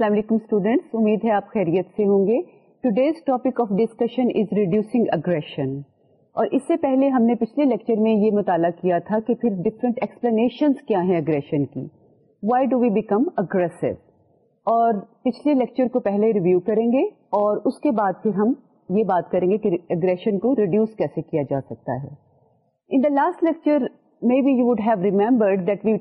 السلام علیکم اسٹوڈینٹس امید ہے آپ خیریت سے ہوں گے today's topic of discussion is reducing aggression اور اس سے پہلے ہم نے پچھلے لیکچر میں یہ مطالعہ کیا تھا کہ پھر ڈفرینٹ ایکسپلینیشنس کیا ہیں اگریشن کی why do we become aggressive اور پچھلے لیکچر کو پہلے ریویو کریں گے اور اس کے بعد پھر ہم یہ بات کریں گے کہ اگریشن کو ریڈیوس کیسے کیا جا سکتا ہے in the last lecture maybe you would have remembrance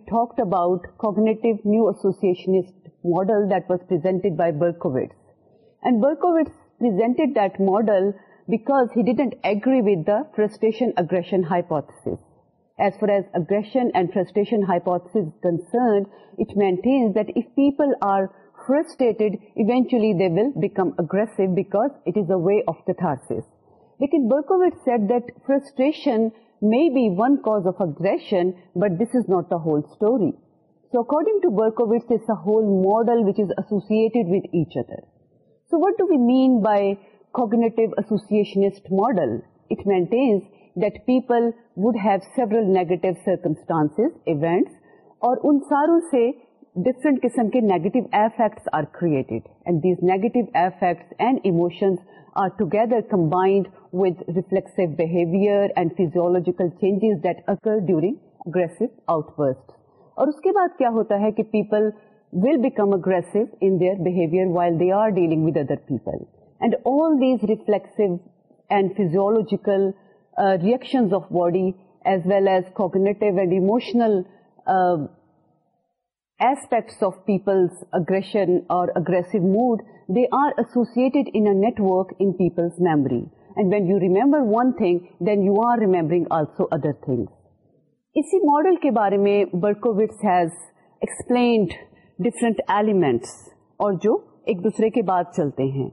may be one cause of aggression but this is not the whole story so according to cot whole model which is ایسوس which other so what do we mean by contends that people would have several negative circumstance events اور ان ساروں سے different قسم کے negative effects are create these negative effects and emotions are together combined with reflex physiological changes that occur during اس کے بعد کیا ہوتا ہے کہ people will aggressive reflexive and physiological reactions of body as well as coke in people's memory بارے میں برکوٹس elements اور جو ایک دوسرے کے بعد چلتے ہیں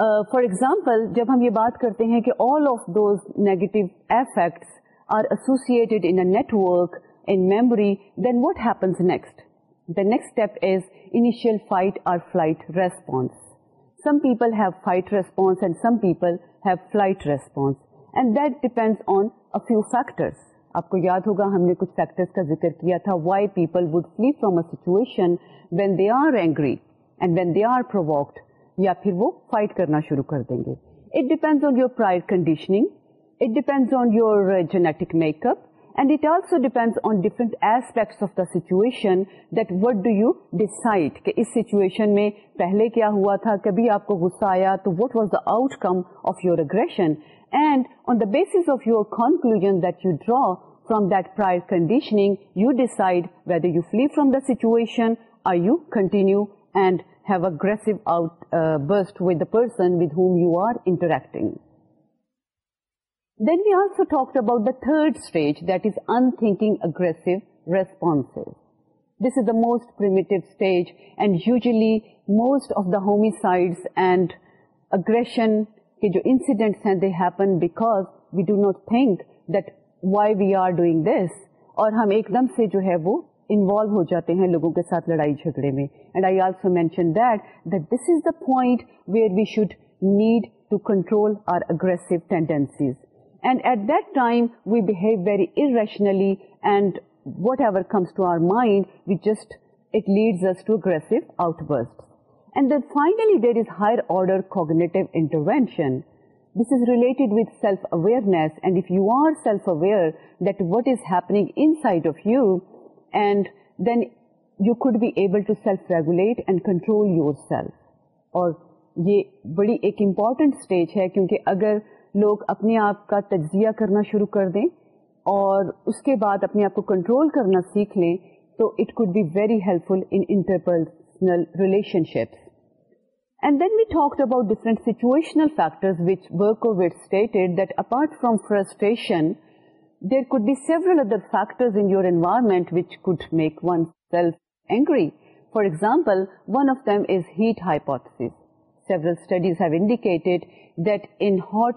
فار uh, ایگزامپل جب ہم یہ بات کرتے ہیں کہ all of those negative effects are in memory then flight response some people have fight response some people have flight response and that a few factors آپ کو یاد ہوگا ہم نے کچھ فیکٹرس کا ذکر کیا تھا why people would flee from a situation when they are angry and when they are provoked یا پھر وہ فائٹ کرنا شروع کر دیں گے it depend on your prior conditioning it depend on your genetic make up اینڈو depend on different what do you decide کہ اس سیچویشن میں پہلے کیا ہوا تھا کبھی آپ کو گسا آیا تو what was the outcome of your اگر and on the basis of your conclusion you draw from that prior condition situation I you continue and have aggress bursts with the person with whom you are interacting third stage that is انکنگ aggress response this is the most کریمیٹو stage and usually most of the homicide and aggression کے جو incidents ہیں they happen because we do not think that why we are doing this اور ہم ایک دم سے جو ہے وہ انوالو ہو جاتے ہیں لوگوں کے ساتھ لڑائی جھگڑے میں point where we should need to control our aggressiveness and at that time we behave very انیشنلی and whatever comes to our mind higher ordering be ability and control your self اور یہ بڑی ایک important stage ہے کیونکہ لوگ اپنے آپ کا تجزیہ کرنا شروع کر دیں اور اس کے بعد اپنے آپ کو کنٹرول کرنا سیکھ لیں تو it could be very helpful interpersonal relationships and then we talk about different situational factor which work over stated that apart from frustration there could be several other factor in your environment which could make one self angry for example one of them is heat hypothesis Several studies have indicated تھریشن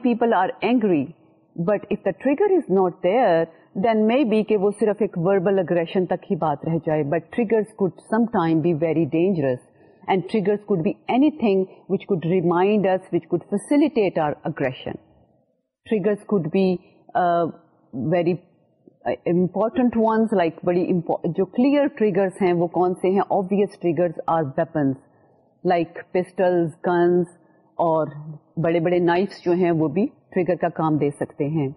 people are angry but if the trigger is not there then may be کہ وہ صرف ایک verbal aggression تک ہی بات رہ جائے but very dangerous and once like جو clear triggers ہیں وہ کون سے ہیں ویپنس لائک پسٹلز گنز اور بڑے بڑے نائفس جو ہیں وہ بھی ٹریگر کا کام دے سکتے ہیں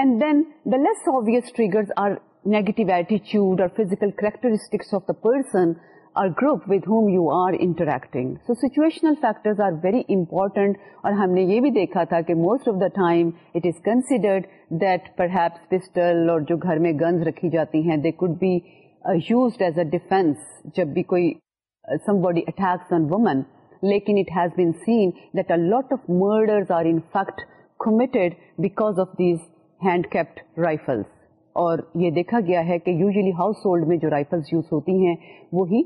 and then the less obvious trigger are negative ایٹیچیوڈ اور physical characteristics of the person اور group with whom you are interacting so situational factor are very important اور ہم نے یہ بھی دیکھا تھا کہ most of the time it is considered that perhaps pistol اور جو گھر میں گنز رکھی جاتی ہیں they could be used as a defence جب بھی کوئی somebody attacks on women لیکن it has been seen that a lot of murders are in fact committed because of these hand-kept rifles. اور یہ دیکھا گیا ہے کہ یوزلی ہاؤس ہولڈ میں جو رائفلس یوز ہوتی ہیں وہی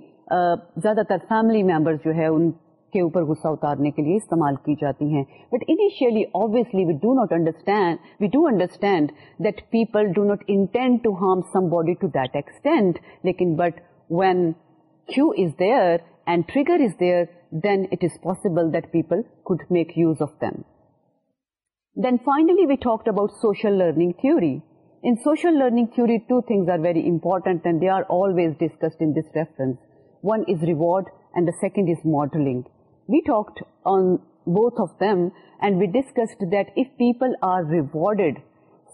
زیادہ تر فیملی ممبرز جو ہے ان کے اوپر غصہ اتارنے کے لیے استعمال کی جاتی ہیں but initially obviously we do not understand we do understand that people do not intend to harm some body to that extend لیکن but when cue is there and trigger is there then it is possible that people could make use of then then finally we talk about social learning theory learning theory ٹوگزنٹ modelling people did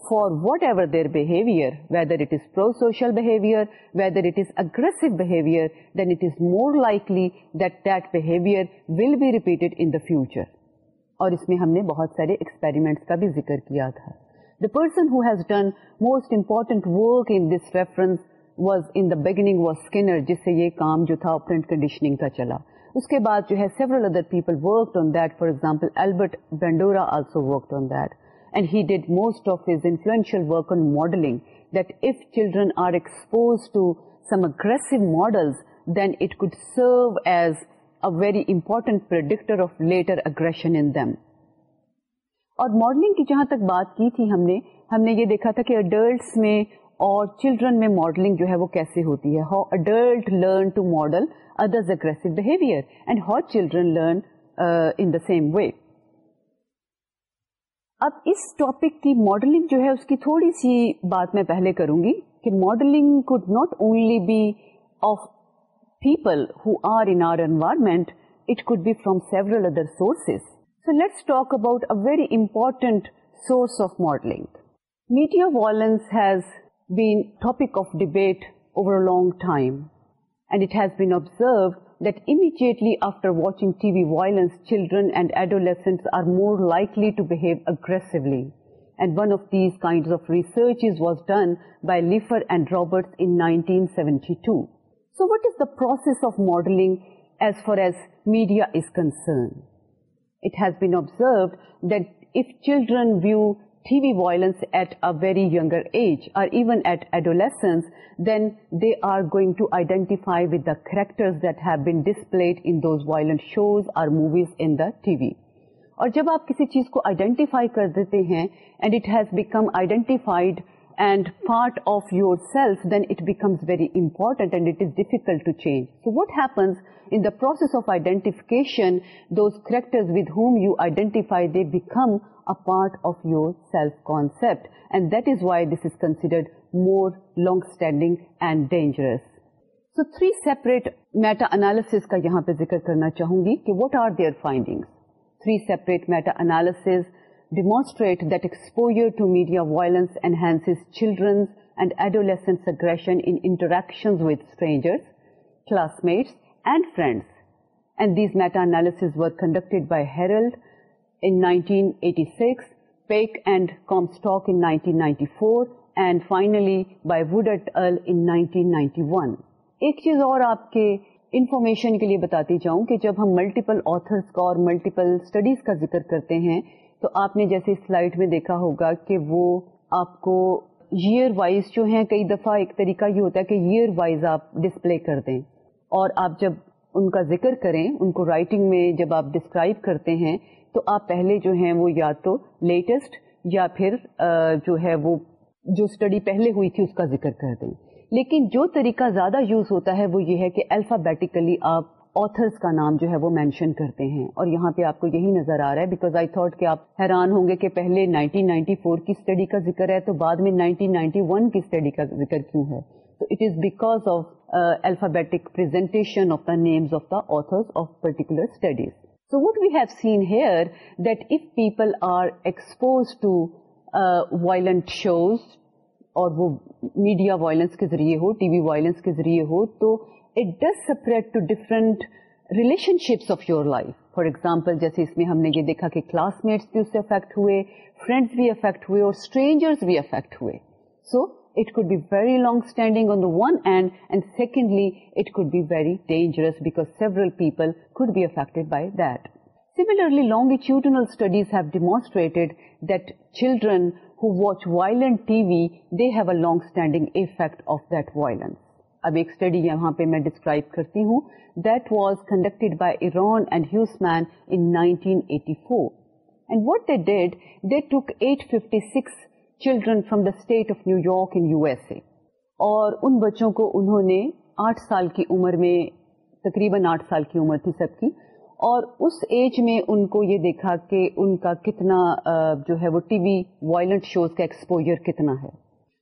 for whatever دیرویٹ prosocial will be repeated اور اس میں ہم نے بہت سارے experiments کا بھی ذکر کیا تھا the person who has done most important work in this reference was in the beginning was Skinner جس سے یہ کام جو تھا پرنٹ کنڈیشننگ کا چلا اس کے بعد جو ہے several other people worked on that for example Albert Bandura also worked on that and he did most of his influential work on modelling that if children are expose to some aggressive models then it could serve as very important predictor of later aggression اور modelling کی جہاں تک بات کی تھی ہم نے ہم نے یہ دیکھا تھا کہ اڈلٹس میں اور چلڈرن میں ماڈلنگ جو ہے وہ کیسے ہوتی ہے how adult learn to model others aggressive behaviour and how children learn in the same way اب اس ٹاپک کی ماڈلنگ جو ہے اس کی تھوڑی سی بات میں پہلے کروں گی کہ modelling could not only be of people who are in our environment it be from several others so let's talk about source of modelling media violence debate بیبزرو دیٹیٹلیز ریسرچ واس ڈن لفر and راب nine what is the process of modelling as far as media is concern it has been observe that if children view T V violent at a very young age اور even at adolescence then they are گوئگ to identify with the character that have been displayed in those violent shows movies in the T V اور جب آپ کسی چیز کو identify کر دیتے ہیں and it has become identified and part of your self then it become very important difficult to change so what happens process of identification they become part of your self concept and that is why this is considered more long standing and dangerous so three separate meta analyses کا یہاں پہ ذکر کرنا چاہوں گی کہ what are their finding three separate meta analyses demonstrate exposure ایک چیز اور آپ کے انفارمیشن کے لیے بتاتی جاؤں کہ جب ہم ملٹیپل آس کا اور ملٹیپل اسٹڈیز کا ذکر کرتے ہیں تو آپ نے جیسے سلائڈ میں دیکھا ہوگا کہ وہ آپ کو ایئر وائز جو ہیں کئی دفعہ ایک طریقہ یہ ہوتا ہے کہ ایئر وائز آپ ڈسپلے کر دیں اور آپ جب ان کا ذکر کریں ان کو رائٹنگ میں جب آپ ڈسکرائب کرتے ہیں تو آپ پہلے جو ہیں وہ یا تو لیٹسٹ یا پھر جو ہے وہ جو اسٹڈی پہلے ہوئی تھی اس کا ذکر کر دیں لیکن جو طریقہ زیادہ یوز ہوتا ہے وہ یہ ہے کہ الفابیٹیکلی آپ آتھرس کا نام جو ہے وہ مینشن کرتے ہیں اور یہاں پہ آپ کو یہی نظر آ رہا ہے بیکاز آئی تھاٹ کہ آپ حیران ہوں گے کہ پہلے 1994 کی اسٹڈی کا ذکر ہے تو بعد میں 1991 کی اسٹڈی کا ذکر کیوں ہے تو it is because of alphabetic presentation of the names of the authors of particular studies so what we have seen here that if people are expose to violent shows اور وہ میڈیا وائلنس کے ذریعے ہو T V violence کے ذریعے ہو تو it does relationships of your life for example جیسے اس میں ہم نے یہ دیکھا کہ کلاس میٹس بھی اس سے افیکٹ ہوئے فرینڈس بھی افیکٹ ہوئے اور اسٹرینجرس بھی افیکٹ ہوئے so it could be very long standing on the one and and secondly it could be very dangerous because several people could be affect by that studies have longitudinal illustrate that children who watch violent T V they have a long standing effect of that violence اب ایک study یہاں پہ میں describe کرتی ہوں that was conducted by Eron and Huesmann in nineteen eighty four and what they did they took eight fifty six children from the state of New York in U S A اور ان بچوں کو انہوں نے آٹھ سال کی عمر میں تقریباً آٹھ سال کی عمر تھی سب کی اور اس ایج میں ان کو یہ دیکھا کہ ان کا کتنا جو ہے وہ ٹی وی وائلنٹ شوز کا ایکسپوجر کتنا ہے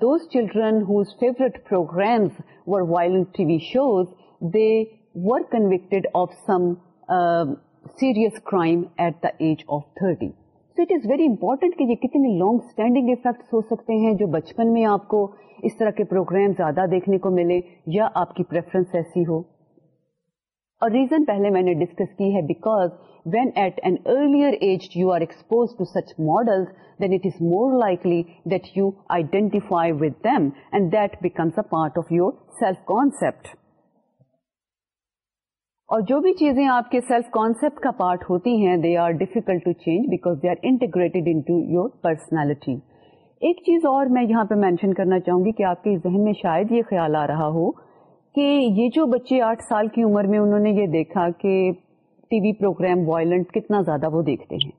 those children whose favourite programmes while T V shows they were convicted of some serious crime at the age of thirty so it is very important کہ یہ کتنے long standing effects ہو سکتے ہیں جو بچپن میں آپ کو اس طرح کے پروگرام زیادہ دیکھنے کو ملے یا آپ کی پریفرنس ایسی ہو اور ریزن پہلے میں نے ڈسکس کی ہے because when at an earlier age you are expose to such model then it is more likely that you identify with and that becomes a part of your self concept اور جو بھی چیزیں آپ کے self concept کا part ہوتی ہیں they are difficult to change because they are integrated into your personality ایک چیز اور میں یہاں پہ مینشن کرنا چاہوں گی کہ آپ کے ذہن میں شاید یہ خیال آ رہا ہو کہ یہ جو بچے آٹھ سال کی عمر میں انہوں نے یہ دیکھا کہ ٹی وی پروگرام وائلنٹ کتنا زیادہ وہ دیکھتے ہیں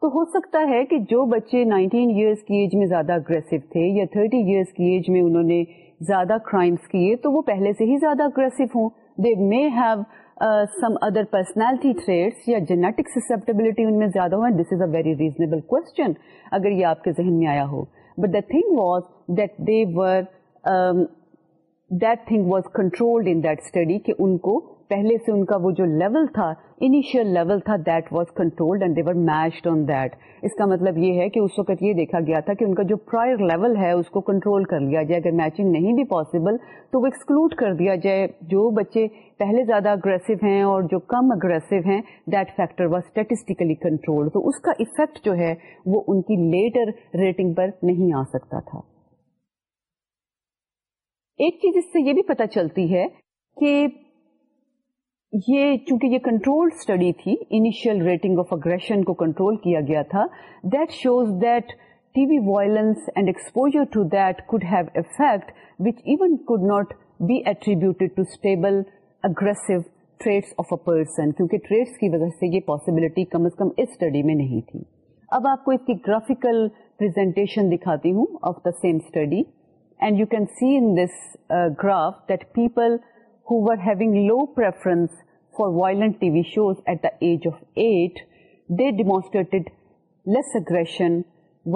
تو ہو سکتا ہے کہ جو بچے نائنٹین ایئرس کی ایج میں زیادہ اگریسو تھے یا تھرٹی ایئرس کی ایج میں انہوں نے زیادہ کرائمس کیے تو وہ پہلے سے ہی زیادہ اگریسو ہوں they may have some other personality traits یا جینیٹک سسپٹیبلٹی ان میں زیادہ this is a very reasonable question اگر یہ آپ کے ذہن میں آیا ہو but the thing was that they were ان کو پہلے سے ان کا وہ جو لیول تھا initial level that's control on that اس کا مطلب یہ ہے کہ اس وقت یہ دیکھا گیا تھا کہ ان کا جو پرائر لیول ہے اس کو کنٹرول کر لیا جائے اگر میچنگ نہیں بھی پاسبل تو وہ ایکسکلوڈ کر دیا جائے جو بچے پہلے زیادہ اگریسو ہیں اور جو کم اگریسو ہیں that factor was statistically control تو اس کا افیکٹ جو ہے وہ ان کی لیٹر ریٹنگ پر نہیں آ سکتا تھا ایک چیز اس سے یہ بھی پتا چلتی ہے کہ یہ چونکہ یہ کنٹرول اسٹڈی تھی انیشیل ریٹنگ آف اگریشن کو کنٹرول کیا گیا تھا that shows that T V violence and exposure to to that have effect which even not be attributed stable aggressive of a person کیونکہ ٹریڈس کی وجہ سے یہ پاسبلٹی کم از کم اس اسٹڈی میں نہیں تھی اب آپ کو اس کی گرافیکل پرزینٹیشن دکھاتی ہوں of the same study and you can see in this graph the people who got low پر age of eight demonstrate less aggression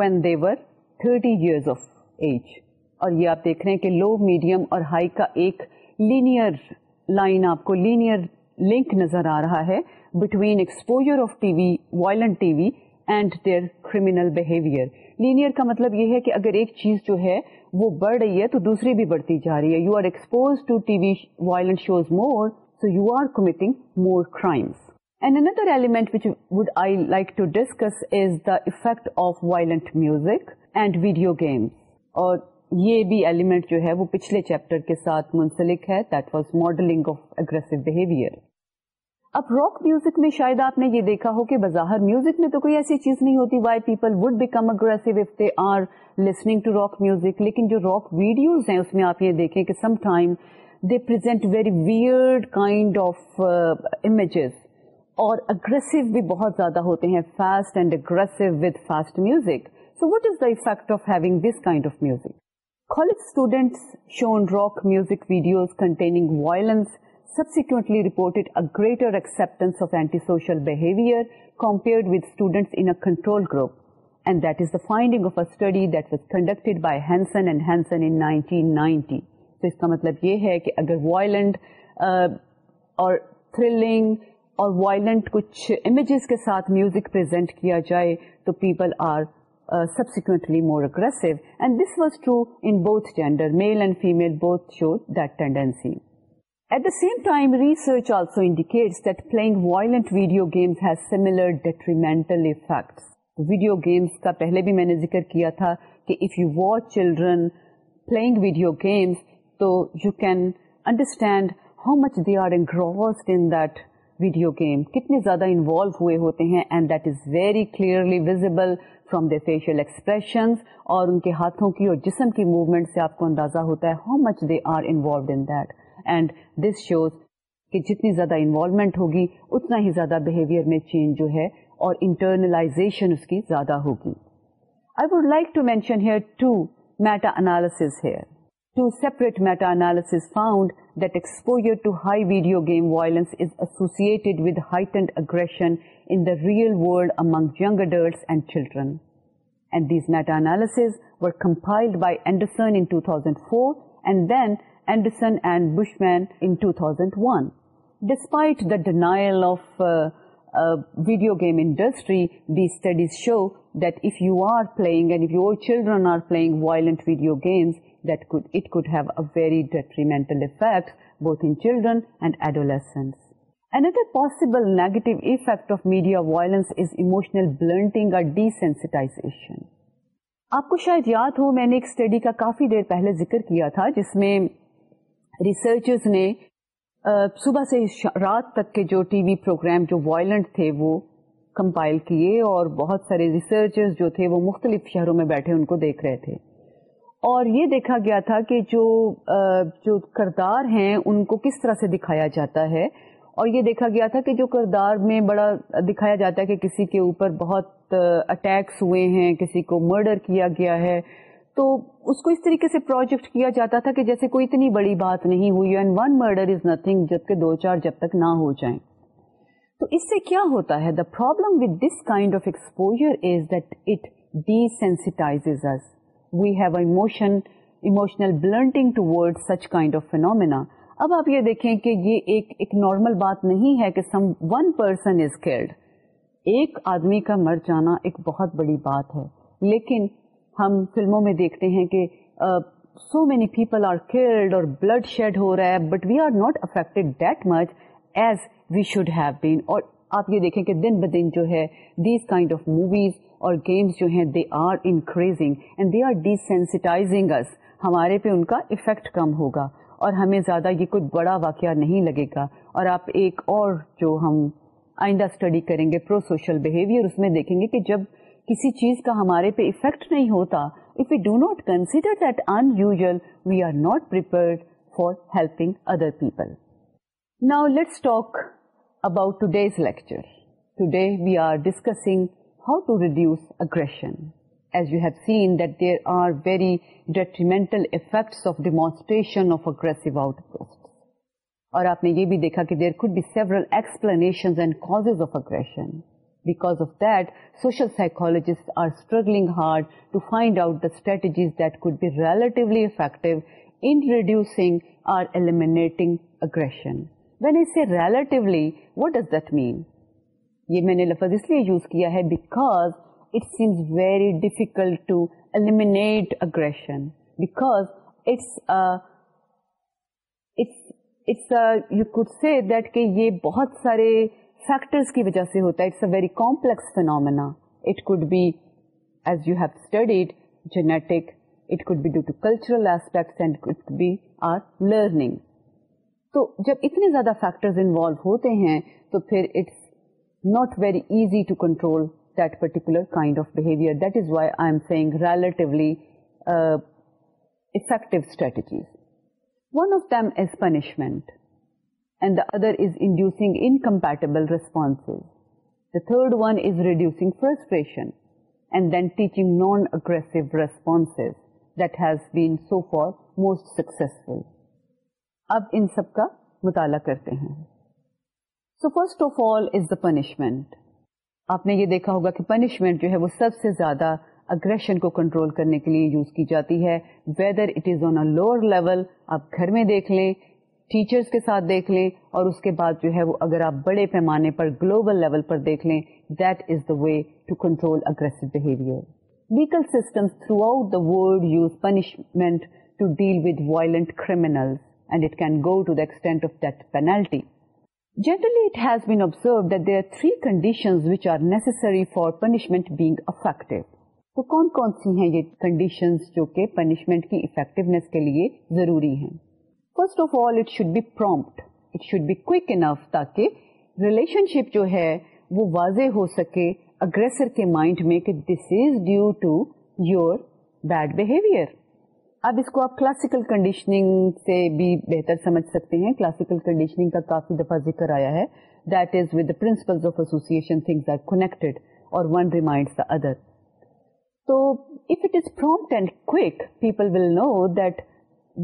when they were thirty year of age اور یہ آپ دیکھ رہے ہیں کہ لو میڈیم اور ہائی کا ایک لینئر لائن آپ کو لینئر لنک نظر آ رہا ہے between exposure of T V violent T V and their criminal behaviour linear کا مطلب یہ ہے کہ اگر ایک چیز جو ہے وہ بڑھ رہی ہے تو دوسری بھی بڑھتی جا رہی ہے you are expose to T V violent shows more so you are committing more crimes and another element which I like to discuss is the effect of violent music and video games اور یہ بھی element جو ہے وہ پچھلے chapter کے ساتھ منسلک ہے that was modelling of aggressive behaviour اب راک میوزک میں شاید آپ نے یہ دیکھا ہو کہ بظاہر میوزک میں تو کوئی ایسی چیز نہیں ہوتی why people would become aggressive if they are listening to rock music لیکن جو راک ویڈیوز ہیں اس میں آپ یہ دیکھیں کہ some time they present very weird kind of images اور اگریسو بھی بہت زیادہ ہوتے ہیں fast and aggressive fast music so what is the effect of having this kind of music college students shown rock music videos containing violence subsequently report اریٹر acceptance بائیسنڈنٹینٹی تو اس کا مطلب یہ ہے کہ میوزک پرزینٹ کیا جائے تو پیپلوئنٹلی more اگریس this was true in both gender male and female at the same time research also indicates that plug violent video games are detrimental video games کا پہلے بھی میں نے ذکر کیا تھا کہ if you watch children playing video games تو you can understand how much they are engrossed in that video game کتنے زیادہ انوالو ہوئے ہوتے ہیں and that is very clearly visible from the facial expressions اور ان کے ہاتھوں کی اور جسم کی موومینٹ سے آپ کو اندازہ ہوتا ہے how much they are involved in that and this shows کہ جتنی زیادہ انوالومنٹ ہوگی اتنا ہی زیادہ بہیویئر میں چینج جو ہے اور انٹرنلائزیشن اس کی زیادہ ہوگی I would like to mention here two meta انالس here two separate meta انالس found that exposure to high video game violence is associated with heightened aggression in the real world among young adults and children And these meta-analyses were compiled by Anderson in 2004 and then Anderson and Bushman video game industry show دیکھ you are playing violent video games both in children and adolescent another possible negative media violence is emotional blunting اور desensitisation آپ کو شاید یاد ہو میں نے ایک study کا کافی دیر پہلے ذکر کیا تھا جس میں ریسرچرز نے صبح سے رات تک کے جو ٹی وی پروگرام جو وائلنٹ تھے وہ کمپائل کیے اور بہت سارے ریسرچرز جو تھے وہ مختلف شہروں میں بیٹھے ان کو دیکھ رہے تھے اور یہ دیکھا گیا تھا کہ جو جو کردار ہیں ان کو کس طرح سے دکھایا جاتا ہے اور یہ دیکھا گیا تھا کہ جو کردار میں بڑا دکھایا جاتا ہے کہ کسی کے اوپر بہت اٹیکس ہوئے ہیں کسی کو مرڈر کیا گیا ہے تو اس کو اس طریقے سے پروجیکٹ کیا جاتا تھا کہ جیسے کوئی اتنی بڑی بات نہیں ہوئی and one murder is nothing جبکہ دو چار جب تک نہ ہو جائیں تو اس سے کیا ہوتا ہے the problem with this kind of exposure is that it D sensitise us we have emotion emotional blunting to word such kind of phenomena اب آپ یہ دیکھیں کہ یہ ایک ایک نارمل بات نہیں ہے کہ some one person is cared ایک آدمی کا مر جانا ایک بہت بڑی بات ہے لیکن ہم فلموں میں دیکھتے ہیں کہ so many people are killed اور بلڈ شیڈ ہو رہا ہے but we are not affected that much as we should have been اور آپ یہ دیکھیں کہ دن ب دن جو ہے دیز کائنڈ آف موویز اور گیمس جو ہیں they are increasing and they are desensitising ہمارے پہ ان کا افیکٹ کم ہوگا اور ہمیں زیادہ یہ کوئی بڑا واقعہ نہیں لگے گا اور آپ ایک اور جو ہم آئندہ اسٹڈی کریں گے پرو سوشل بہیویئر اس میں دیکھیں گے کہ جب کسی چیز کا ہمارے پہ افیکٹ نہیں ہوتا if you do not consider that in usual we are not پرڈ for helping other people now let's talk about to days lecture today we are discussing how to reduce aggression as you have seen that there are very detrimental effects of demonstration of aggressive outburst اور آپ نے یہ بھی دیکھا کہ there could be several explanation and cause of aggression because of دوشل یہ میں نے لفظ اس لیے یوز کیا ہے uh, uh, بہت سارے فیکٹرس کی وجہ سے ہوتا ہے it's a very complex phenomena it could be as you have studied genetic it could be due to cultural aspects and be are learning تو جب اتنے زیادہ فیکٹرز انوالو ہوتے ہیں تو پھر it's not very easy to control that particular kind of behaviour that is why I am seeing relatively effective strategies one of them is punishment other is inducing responses that third one is reducing most successful. اب ان سب کا مطالعہ کرتے ہیں so first of all is the punishment. آپ نے یہ دیکھا ہوگا کہ پنشمنٹ جو ہے وہ سب سے زیادہ اگریشن کو کنٹرول کرنے کے لیے یوز کی جاتی ہے whether it is on a lower level آپ گھر میں دیکھ لیں ٹیچرز کے ساتھ دیکھ لیں اور اس کے بعد جو ہے وہ اگر آپ بڑے پیمانے پر گلوبل لیول پر دیکھ لیں that is the way to control aggressive behaviour legal system throughout the world use punishment to deal with violent criminal and it can go to the extent of that penalty Generally, it has been observed that there are three conditions which are necessary for punishment being effective. تو کون کون سی ہیں یہ conditions جو کہ punishment کی effectiveness کے لیے ضروری ہیں first of all be prompt enough تاکہ شپ جو ہے وہ واضح ہو سکے سمجھ سکتے ہیں کلاسیکل کنڈیشننگ کا کافی دفعہ ذکر آیا ہے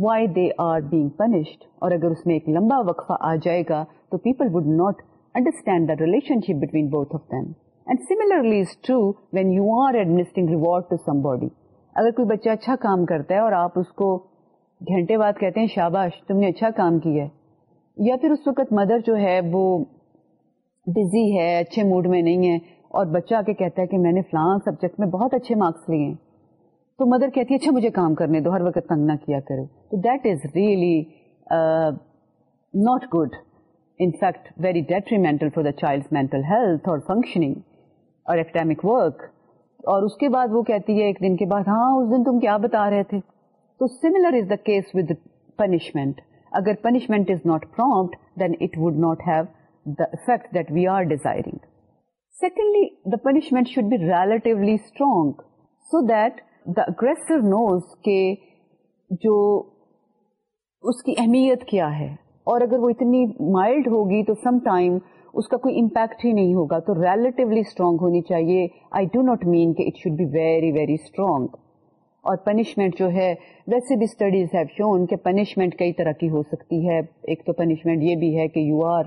وائی دے آر پنشڈ اور اگر اس میں ایک لمبا وقفہ آ جائے گا تو people would not understand the relationship between both of and is true when you are administering reward to somebody اگر کوئی بچہ اچھا کام کرتا ہے اور آپ اس کو گھنٹے بعد کہتے ہیں شاباش تم نے اچھا کام کیا ہے یا پھر اس وقت مدر جو ہے وہ بزی ہے اچھے موڈ میں نہیں ہے اور بچہ آ کے کہتا ہے کہ میں نے فلان سبجیکٹ میں بہت اچھے مارکس لیے ہیں تو مدر کہتی ہے اچھا مجھے کام کرنے دو ہر وقت تنگ نہ کیا کرے تو that is really not good in fact very detrimental for the child mental health اور فنکشننگ اور اکیڈیمک ورک اور اس کے بعد وہ کہتی ہے ایک دن کے بعد ہاں اس دن تم کیا بتا رہے تھے تو similar is the case with punishment اگر punishment is not prompt then it would not have the effect that we are desiring secondly the punishment should be relatively strong so that the aggressive knows کے جو اس کی اہمیت کیا ہے اور اگر وہ اتنی مائلڈ ہوگی تو سم ٹائم اس کا کوئی امپیکٹ ہی نہیں ہوگا تو ریلیٹیولی اسٹرانگ ہونی چاہیے آئی ڈو ناٹ مین کہ it should be very very strong اور پنشمنٹ جو ہے ویسے بھی اسٹڈیز ہیو شون کہ پنشمنٹ کئی طرح کی ہو سکتی ہے ایک تو پنشمنٹ یہ بھی ہے کہ you are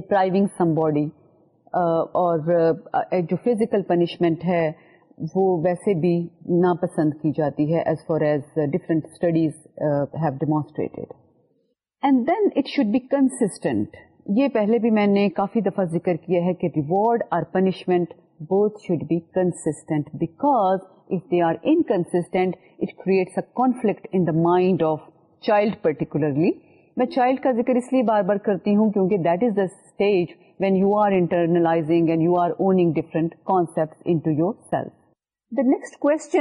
depriving somebody اور جو فزیکل پنشمنٹ ہے وہ ویسے بھی ناپسند کی جاتی ہے as far as different studies have demonstrated and then it should be constant یہ پہلے بھی میں نے کافی دفعہ ذکر کیا ہے کہ ریوارڈ اور punishment both should be constant because if they are inconsistent it creates a conflict in the mind of child particularly میں چائلڈ کا ذکر اس لیے بار بار کرتی ہوں کیونکہ that is the stage when you are internalising and you are owning different concept into yourself the next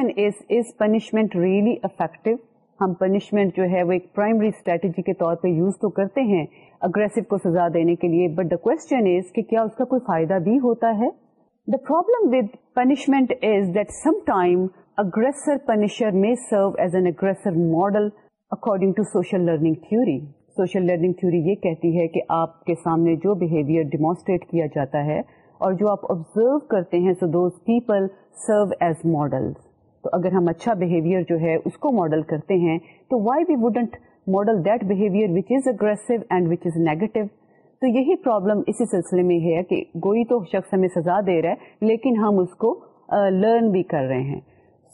punishment really effective ہم پنشمنٹ جو ہے وہ ایک پرائمری اسٹریٹجی کے طور پہ یوز تو کرتے ہیں اگریسو کو سزا دینے کے لیے بٹ دا کوشچن از کہ کیا اس کا کوئی فائدہ بھی ہوتا ہے the problem with punishment is that some time aggressor punisher may serve as an aggressor model according to social learning theory social learning theory یہ کہتی ہے کہ آپ کے سامنے جو بہیویئر ڈیمونسٹریٹ کیا جاتا ہے اور جو آپ آبزرو کرتے ہیں so those people serve as model تو اگر ہم اچھا بہیویئر جو ہے اس کو ماڈل کرتے ہیں تو why we wouldn't model that behaviour which which is is aggressive and negative تو یہی پرابلم اسی سلسلے میں ہے کہ گوئی تو شخص ہمیں سزا دے رہا ہے لیکن ہم اس کو لرن بھی کر رہے ہیں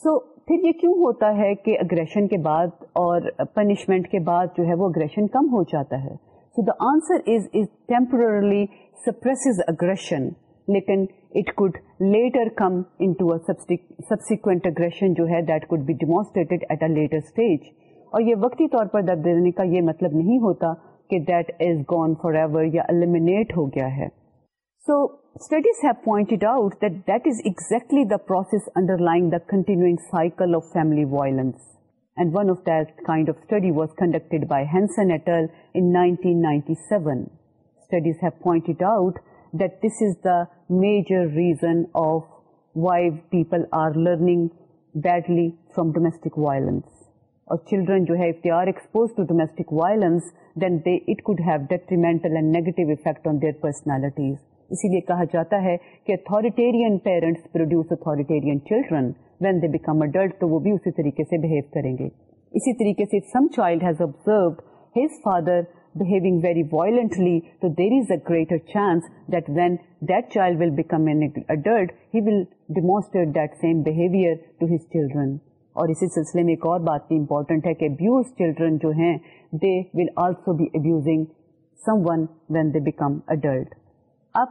سو پھر یہ کیوں ہوتا ہے کہ اگریشن کے بعد اور پنشمنٹ کے بعد جو ہے وہ اگریشن کم ہو جاتا ہے so the answer is is temporarily suppress aggression لیکن it could later come in subsequent aggression جو ہے that could be demonstrated at a later stage اور یہ وقتی طور پر درد دینے کا یہ مطلب نہیں ہوتا کہ that is gone forever یا المینیٹ ہو گیا ہے so studies have pointed out that that is exactly the process underline the continuing cycle of family violence and one of that kind of study was conducted by Hansen et al in 1997 studies have pointed out major of why badly from domestics detrimentalities اسی لیے کہا جاتا ہے وہ بھی اسی طریقے سے behaving very violently, so there is a greater chance that that that when child will will become an adult, he demonstrate same behavior to his children. آپ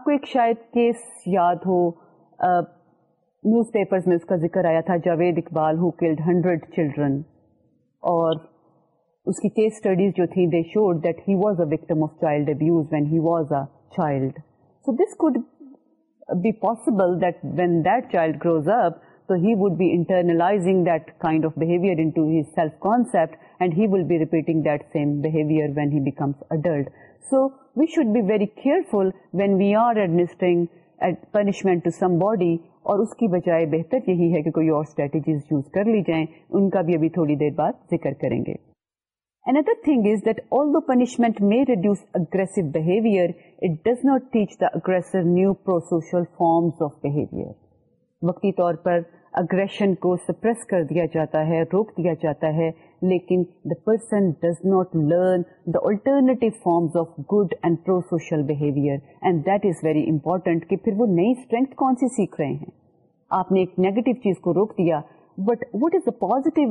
کو ایک شاید کیس یاد ہو نیوز پیپرز میں اس کا ذکر آیا تھا جاوید اقبال ہنڈریڈ چلڈرن اور اس کی کیس اسٹڈیز جو تھیں they showed that he was a victim of child abuse when he was a child so this could be possible that when that child grows up تو he would be internalising that kind of behaviour into his self concept and he will be repeating that same behaviour when he becomes adult so we should be very careful when we are administering punishment to somebody اور اس کی بجائے بہتر یہی ہے کہ کوئی اور اسٹریٹجیز یوز کر لی جائیں ان کا بھی ابھی تھوڑی دیر بعد ذکر کریں گے وقتی طور سا ہے روک دیا جاتا ہے سیکھ رہے ہیں آپ نے ایک نیگیٹو چیز کو روک دیا but what is a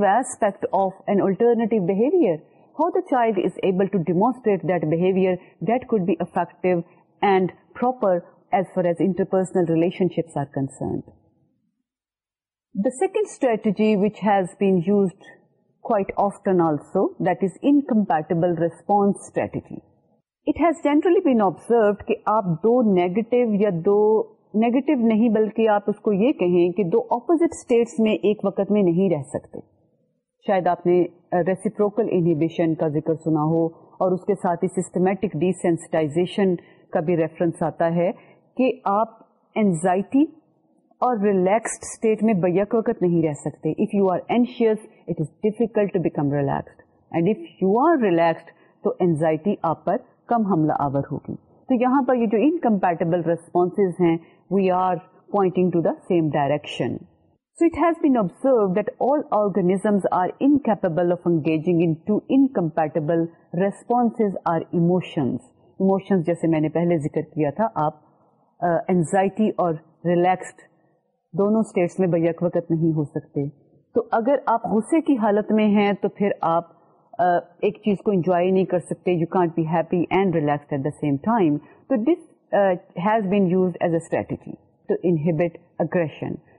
of alternate response strategy it has generally been observed کہ آپ دو نیگیٹو یا دو نیگیٹو نہیں بلکہ آپ اس کو یہ کہیں کہ دو اپٹ اسٹیٹس میں ایک وقت میں نہیں رہ سکتے شاید آپ نے ریسیپروکل انہیبیشن کا ذکر سنا ہو اور اس کے ساتھ ہی سسٹمیٹک ڈیسینسٹائزیشن کا بھی ریفرنس آتا ہے کہ آپ انزائٹی اور ریلیکسڈ اسٹیٹ میں بیک وقت نہیں رہ سکتے if you are anxious it is difficult to become relaxed and if you are relaxed تو انزائٹی آپ پر کم حملہ آور ہوگی تو یہاں پر یہ جو انکمپیٹیبل ریسپونس ہیں we are pointing to the same direction so it has been observe all organisms are incapable of engaging جیسے میں نے پہلے ذکر کیا تھا آپ انگزائٹی اور ریلیکسڈ دونوں اسٹیٹس میں بیک وقت نہیں ہو سکتے تو اگر آپ غصے کی حالت میں ہیں تو پھر آپ ایک چیز کو انجوائے نہیں کر سکتے you can't be happy and relaxed at the same time تو this has been use as a strategy to inhibit aggression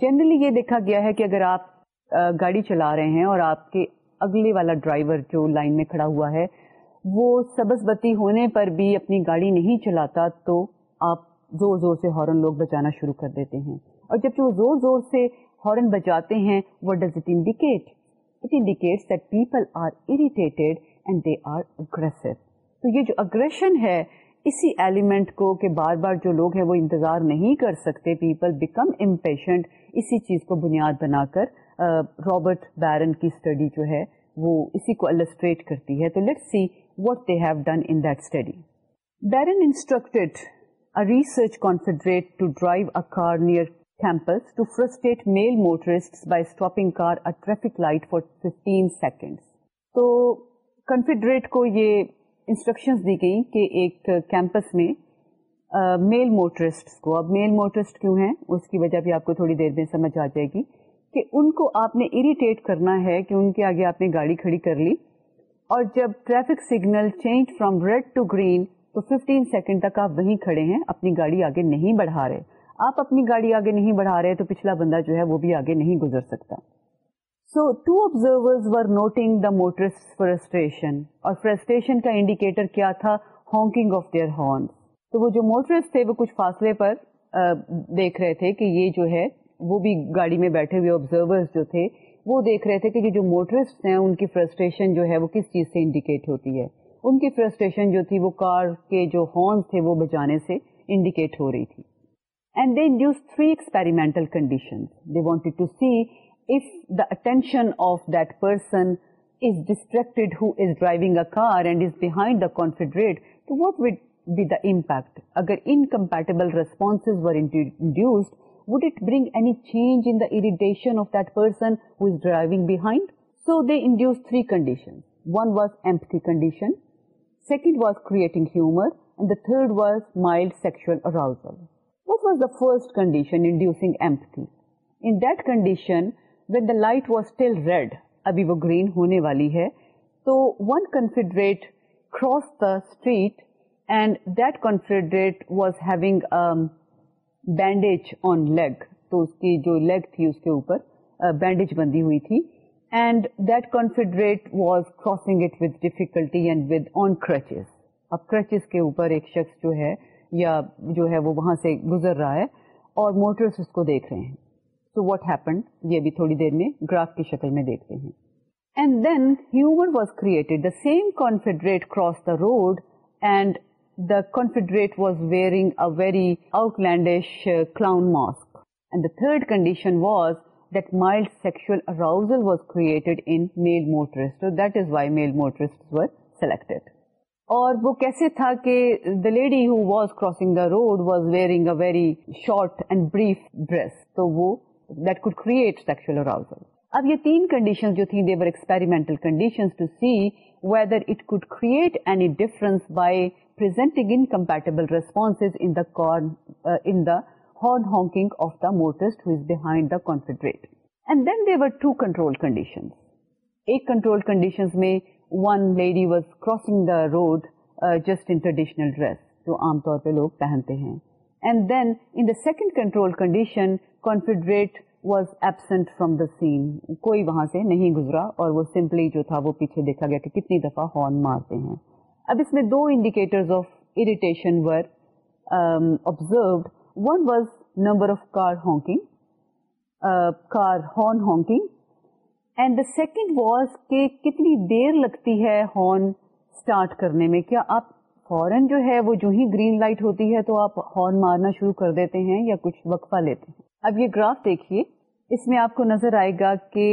generally یہ دیکھا گیا ہے کہ اگر آپ گاڑی چلا رہے ہیں اور آپ کے اگلے والا ڈرائیور جو لائن میں کھڑا ہوا ہے وہ سبز بتی ہونے پر بھی اپنی گاڑی نہیں چلاتا تو آپ زور زور سے ہارن لوگ بچانا شروع کر دیتے ہیں اور جب وہ زور زور سے ہارن بچاتے ہیں what does it indicate it indicate that people are irritated and they are aggressive تو یہ جو اگریشن ہے اسی ایلیمنٹ کو کہ بار بار جو لوگ ہیں وہ انتظار نہیں کر سکتے پیپل بیکم امپیشنٹ اسی چیز کو بنیاد بنا کر رابرٹ بیرن کی اسٹڈی جو ہے وہ اسی کو السٹریٹ کرتی ہے تو let see what they have done in that study Baron instructed research confederate to drive car near to first male motorist by stopping car traffic light for fifteen second تو confederate کو یہ instructions دی گئیں کہ ایک campus میں میل motorist کو اب میل motorist کیوں ہیں اس کی وجہ بھی آپ کو تھوڑی دیر میں سمجھ آ جائے گی کہ ان کو آپ نے اریٹیٹ کرنا ہے کہ ان کے آگے آپ نے گاڑی کھڑی کر لی اور جب traffic signal change from red to green تو 15 سیکنڈ تک آپ وہیں کھڑے ہیں اپنی گاڑی آگے نہیں بڑھا رہے آپ اپنی گاڑی آگے نہیں بڑھا رہے تو پچھلا بندہ جو ہے وہ بھی آگے نہیں گزر سکتا so to observer motorists frustration اور فرسٹریشن کا انڈیکیٹر کیا تھا ہانکنگ آف دیئر ہارنس تو وہ جو موٹرس تھے وہ کچھ فاصلے پر دیکھ رہے تھے کہ یہ جو ہے وہ بھی گاڑی میں بیٹھے ہوئے آبزرور جو تھے وہ دیکھ رہے تھے کہ یہ جو موٹرسٹ ہیں ان کی فرسٹریشن جو ہے وہ کس چیز سے انڈیکیٹ ہوتی ہے ان کی فرسٹریشن جو تھی وہ کار کے جو ہارنس تھے وہ بجانے سے انڈیکیٹ ہو رہی تھی and they induce three experimental condition they wanted to see اٹینشنگ بہائنڈریٹ we داپیکٹ اگر so they induce three condition condition second was creating third was mild sexual arousal was the first condition وا light was till red ابھی وہ green ہونے والی ہے تو one confederate cross the street and confederate was having bandage on leg تو اس کی جو لیگ تھی اس کے اوپر بینڈیج بندی ہوئی تھی and that confederate was crossing it with difficulty and with on crutches اب کرچز کے اوپر ایک شخص جو ہے یا جو ہے وہ وہاں سے گزر رہا ہے اور موٹرس اس کو دیکھ رہے ہیں سو واٹ ہیپنڈ یہ بھی تھوڑی دیر میں گراف کی شکل میں دیکھتے ہیں and then her was created the same confederate cross the road and the confederate was wearing very outlandish clown mask and the third condition was that mild sexual arousal that mild sexual arousal was create in male motors why male motorist select اور وہ کیسے تھا کہ the lady has crossing the road was wearing a very short and brief dress تو وہ اب یہ تین کنڈیشن جو تھیں uh, ایک کنٹرول کنڈیشن میں one lady was crossing the road just in traditional dress جو عام طور پہ لوگ پہنتے ہیں نہیں گز جو پیچھے دو indicators one was number of car honking honking and the second was کے کتنی دیر لگتی ہے ہارن اسٹارٹ کرنے میں کیا آپ فوراً جو ہے وہ جو ہی گرین لائٹ ہوتی ہے تو آپ ہارن مارنا شروع کر دیتے ہیں یا کچھ وقفہ لیتے ہیں اب یہ گراف دیکھیے اس میں آپ کو نظر آئے گا کہ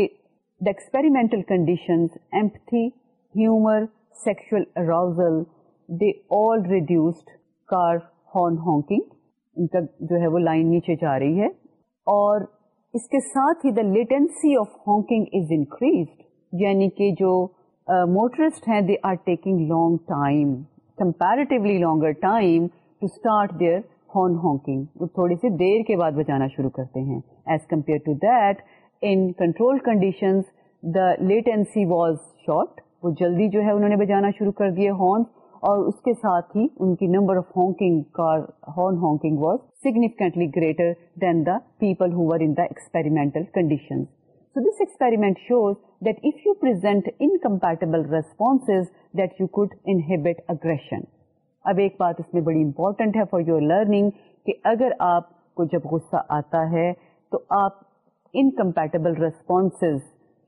the experimental condition arousal they all reduced car horn honking ان کا جو ہے وہ لائن نیچے جا رہی ہے اور اس کے ساتھ ہی the latency of honking is increase یعنی کہ جو موٹرسٹ ہیں they are taking long time comparatively longer time horn honking تھوڑی سی دیر کے بعد بجانا شروع کرتے ہیں as compare conditions the latency was short وہ جلدی جو ہے انہوں نے بجانا شروع کر دیے ہارن اور اس کے ساتھ ہی ان کی number of honking car horn honking was significantly greater than the people who in the experimental conditions So this experiment shows that if you present incompatible responses that you could inhibit aggression. اب ایک بات اس میں بڑی important ہے for your learning کہ اگر آپ کو جب غصہ آتا ہے تو آپ انکمپیٹیبل ریسپونس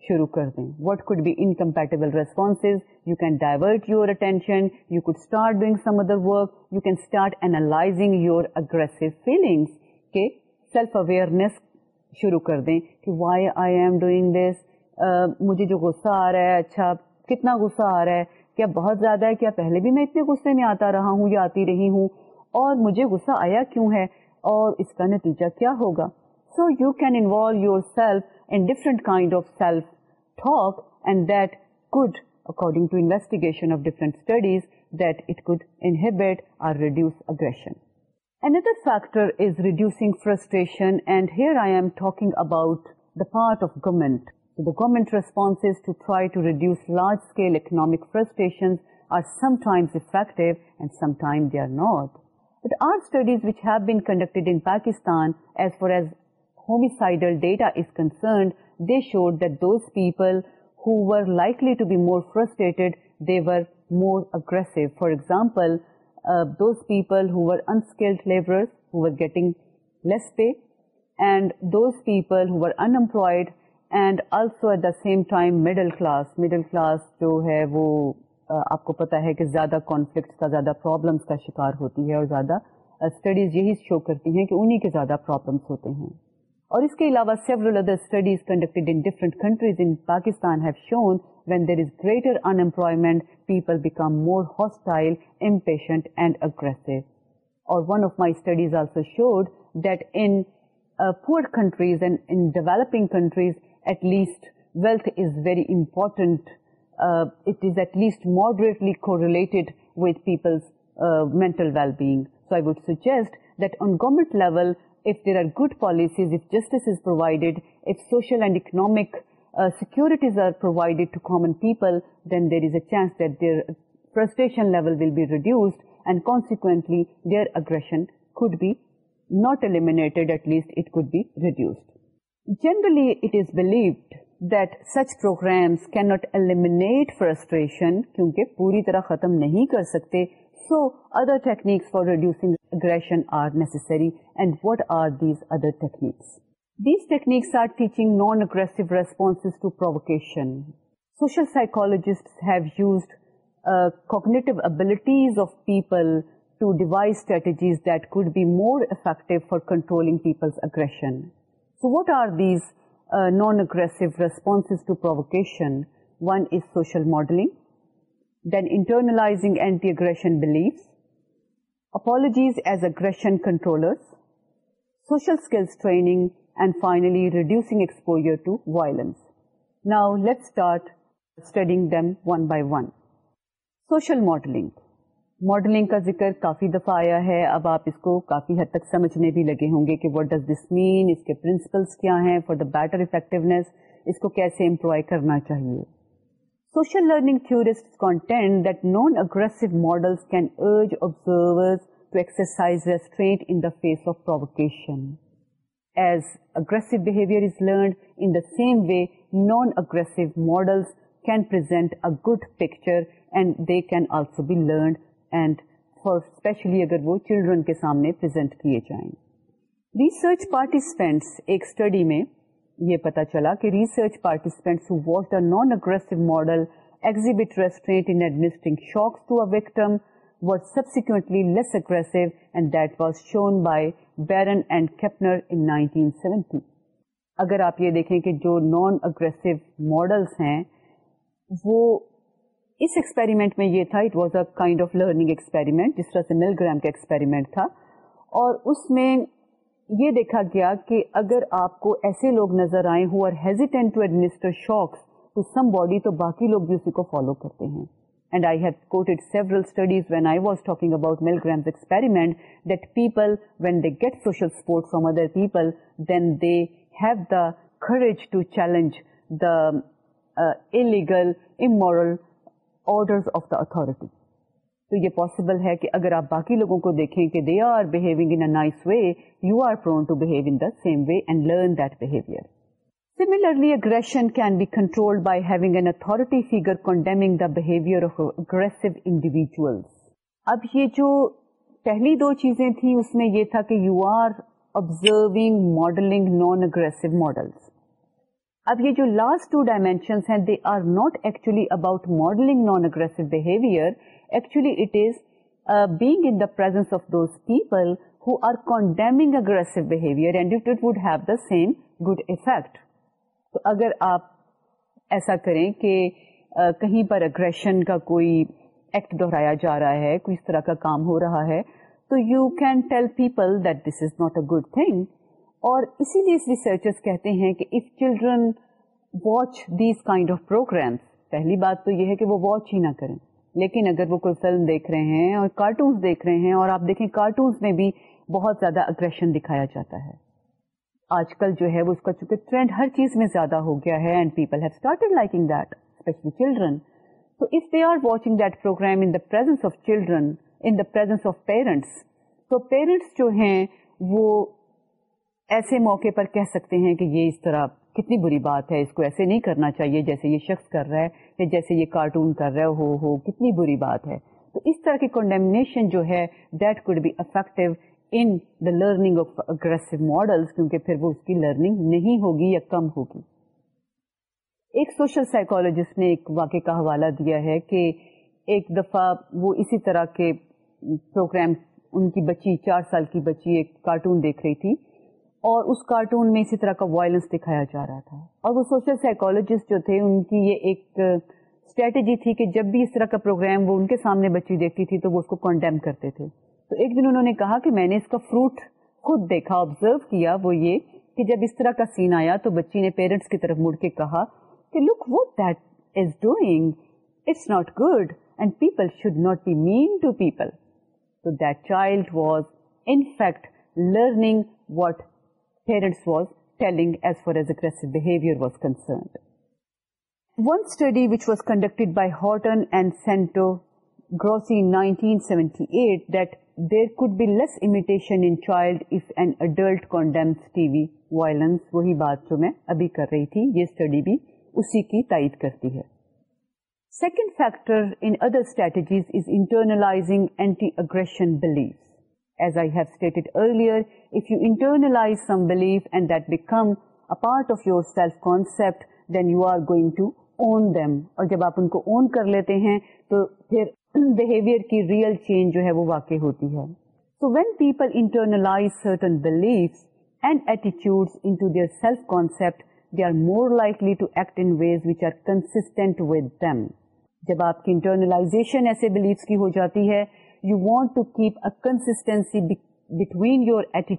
شروع کر دیں what could be incompatible response you can divert your attention you could start doing some other work you can start analysing your aggressive feelings کے سیلف اویئرنیس شروع کر دیں کہ why I am doing this مجھے جو غصہ آ رہا ہے اچھا کتنا غصہ آ رہا ہے کیا بہت زیادہ ہے کیا پہلے بھی میں اتنے غصے میں آتا رہا ہوں یا آتی رہی ہوں اور مجھے غصہ آیا کیوں ہے اور اس کا نتیجہ کیا ہوگا so you can involve yourself in different kind of self talk and that could according to investigation of different studies that it could inhibit or reduce aggression N other factor is reducing frustration and here I am talking about part of government response to try to reduce large اسکیلامک first homicidal datas concerned they showed those people who وائکلی to be more frustrated the و مور aggress for example those people who unskilled labours who getting less pay and those people who unemployed and also at the same time middle class middle class جو ہے وہ uh, آپ کو پتا ہے کہ زیادہ کانفلکٹس کا زیادہ پرابلمس کا شکار ہوتی ہے اور زیادہ اسٹڈیز uh, یہی شو کرتی ہیں کہ انہیں کے زیادہ پرابلمس ہوتے ہیں اور اس کے علاوہ several other studies conducted Pakistan ہی گریٹر انٹ پیپلشنز آلسو شوڈ کنٹریز اینڈریز at least wealth is very important at least moderately related with peoples میں if there are good policies if justice is provided if social and economic securities are provided to common people then there is a chance their frustration level will be reduced and consequently their aggression could be not eliminated at least at could be reduced generally it is believed that such programmes can not eliminate frustration کیونکہ پوری طرح ختم نہیں کر سکتے so other techniques for reducing aggression are necessary, and what are these other techniques? These techniques are teaching non-aggressive responses to provocation. Social psychologists have used uh, cognitive abilities of people to devise strategies that could be more effective for controlling people's aggression. So what are these uh, non-aggressive responses to provocation? One is social modeling, then internalizing anti-aggression beliefs, اپال modelling modelling کا ذکر کافی دفعہ آیا ہے اب آپ اس کو کافی حد تک سمجھنے بھی لگے ہوں گے کہ واٹ ڈز دس مین اس کے پرنسپلس کیا ہیں فار دا بیٹر افیکٹونیس اس کو کیسے امپروائی کرنا چاہیے good picture can also be learned and for especially اگر وہ چلڈرن کے سامنے ریسرچ پارٹیسپینٹس ایک اسٹڈی میں یہ پتا چلا کہ research participants watch the non aggressive model exhibit shocks to a victim by Baron 1970 اگر آپ یہ دیکھیں کہ جو نان اگریسو ماڈلس ہیں وہ اس ایکسپیریمنٹ میں یہ تھا لرننگ ایکسپیریمنٹ جس طرح سے مل گرام کا ایکسپیریمنٹ تھا اور اس میں یہ دیکھا گیا کہ اگر آپ کو ایسے لوگ نظر آئے ہو اور hesitant to administer shocks to somebody تو باقی لوگ بھی اسی کو فالو کرتے ہیں and I have quoted several studies when I was talking about Milgram's experiment that people when they get social support from other people then they have the courage to challenge the illegal immoral orders of the authorities تو یہ possible ہے کہ اگر آپ باقی لوگوں کو دیکھیں کہ they are behaving in nice way you are prone to behave in the same way and learn that behaviour similarly aggression can be control by having an authority aggressive individuals اب یہ جو پہلی دو چیزیں تھیں اس میں یہ تھا کہ you are observing modelling non aggress models اب یہ جو لاسٹ ٹو ڈائمینشنس ہیں they are not actually about modelling non aggressive behaviour being in the پرس of those people who are condemning اگریسوئر would have the same good effect تو اگر آپ ایسا کریں کہیں پر اگریشن کا کوئی ایکٹ دہرایا جا رہا ہے کسی طرح کا کام ہو رہا ہے تو you can tell people that this is not a good thing اور اسی لیے ریسرچرس کہتے ہیں کہ if children watch these kind of programmes پہلی بات تو یہ ہے کہ وہ واچ ہی نہ کریں لیکن اگر وہ کوئی فلم دیکھ رہے ہیں اور کارٹونز دیکھ رہے ہیں اور آپ دیکھیں کارٹونز میں بھی بہت زیادہ اگریشن دکھایا جاتا ہے آج کل جو ہے وہ اس کا چونکہ ٹرینڈ ہر چیز میں زیادہ ہو گیا ہے and people have started liking that especially children تو if they are watching that programme in the presence of children in the presence of parents تو پیرنٹس جو ہیں وہ ایسے موقع پر کہہ سکتے ہیں کہ یہ اس طرح کتنی بری بات ہے اس کو ایسے نہیں کرنا چاہیے جیسے یہ شخص کر رہا ہے یا جیسے یہ کارٹون کر رہا ہو ہو کتنی بری بات ہے تو اس طرح کی کنڈیمنیشن جو ہے that could be effective in the learning of aggressive کیونکہ پھر وہ اس کی لرننگ نہیں ہوگی یا کم ہوگی ایک سوشل سائیکولوجسٹ نے ایک واقعے کا حوالہ دیا ہے کہ ایک دفعہ وہ اسی طرح کے پروگرام ان کی بچی چار سال کی بچی ایک کارٹون دیکھ رہی تھی اور اس کارٹون میں اسی طرح کا وائلنس دکھایا جا رہا تھا اور وہ سوشل سائیکولوجسٹ جو تھے ان کی یہ ایک اسٹریٹجی تھی کہ جب بھی اس طرح کا پروگرام وہ ان کے سامنے بچی دیکھتی تھی تو وہ اس کو کنڈیم کرتے تھے تو ایک دن انہوں نے کہا کہ میں نے اس کا فروٹ خود دیکھا آبزرو کیا وہ یہ کہ جب اس طرح کا سین آیا تو بچی نے پیرنٹس کی طرف مڑ کے کہا کہ look what that is doing it's not good and people should not be mean to people تو that child was in fact learning what parents was telling as Farsi was concerned one study which was conducted by Horton and Santogrossi ninety eight that there could be less imitation child if and adult condemns وہی بات جو میں ابھی کر رہی تھی یہ study بھی اسی کی تائید کرتی ہے second factor in other strategies is internalising anti aggression belief جب آپ کر لیتے ہیں تو واقعی ہوتی ہے سو وین پیپلائز سرٹن بلیف ایٹیچیوڈ انف کانسپٹ دی آر مور لائکلیٹ انچ آر کنسٹینٹ ویم جب آپ کی انٹرنل ایسے بلیفس کی ہو جاتی ہے you want to keep a consistency between your ایٹی